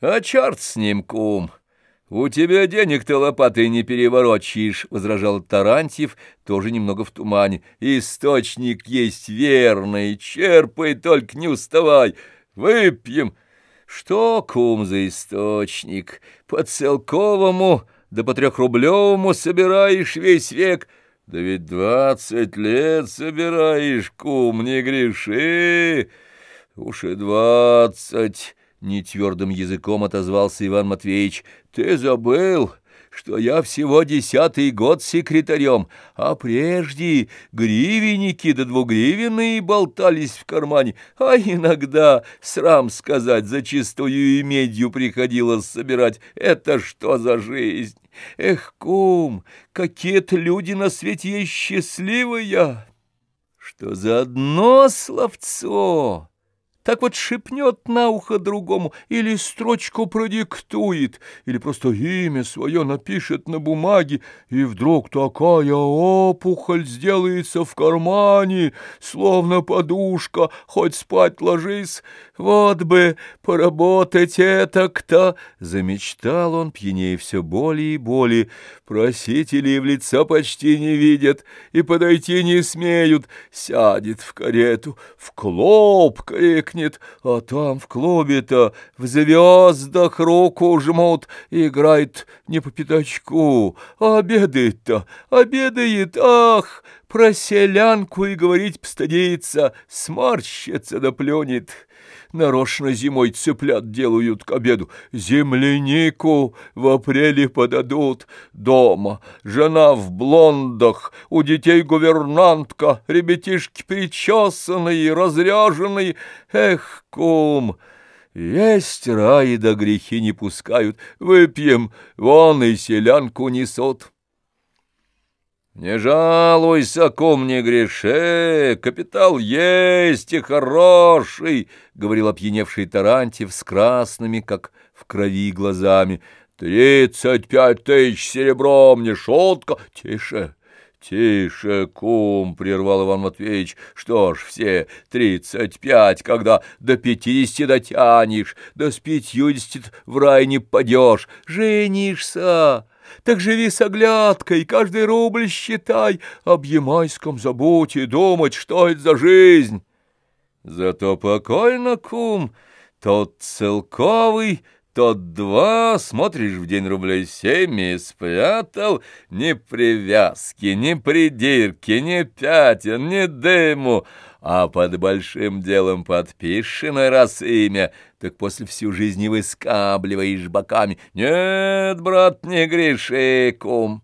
— А черт с ним, кум! У тебя денег-то лопатой не переворочишь, — возражал Тарантьев, тоже немного в тумане. — Источник есть верный, черпай, только не уставай. Выпьем. Что, кум, за источник? По целковому да по трехрублевому собираешь весь век — да ведь двадцать лет собираешь, кум, не греши. Уж и двадцать, — нетвердым языком отозвался Иван Матвеевич. Ты забыл, что я всего десятый год секретарем, а прежде гривенники да двугривенные болтались в кармане, а иногда, срам сказать, зачастую и медью приходилось собирать. Это что за жизнь? Эх, кум, какие-то люди на свете есть счастливые, что за одно словцо так вот шепнет на ухо другому, или строчку продиктует, или просто имя свое напишет на бумаге, и вдруг такая опухоль сделается в кармане, словно подушка, хоть спать ложись. Вот бы поработать это кто! Замечтал он, пьянее все более и более. Просителей в лицо почти не видят и подойти не смеют. Сядет в карету, в клоп крикнет, а там в клубе-то в звездах руку жмут, играет не по пятачку, а обедает-то, обедает, ах! Про селянку и говорить постыдится, сморщится да плюнет. Нарочно зимой цыплят делают к обеду. Землянику в апреле подадут. Дома жена в блондах, у детей гувернантка, ребятишки причесанные, разряженные. Эх, кум! Есть рай да грехи не пускают. Выпьем, вон и селянку несут. «Не жалуйся, кум, не греши, капитал есть и хороший», — говорил опьяневший Тарантьев с красными, как в крови, глазами. «Тридцать пять тысяч серебром, не шутка. Тише, тише, кум», — прервал Иван Матвеевич. «Что ж, все тридцать пять, когда до пятидесяти дотянешь, до с пятьюдесяти в рай не падешь, женишься». Так живи с оглядкой, каждый рубль считай, об Ямайском заботе думать, что это за жизнь. Зато покойно, кум, тот целковый, тот два, смотришь в день рублей семь и спрятал, ни привязки, ни придирки, ни пятен, ни дыму, а под большим делом подпишено раз имя, так после всю жизнь не выскабливаешь боками. Нет, брат, не греши, кум.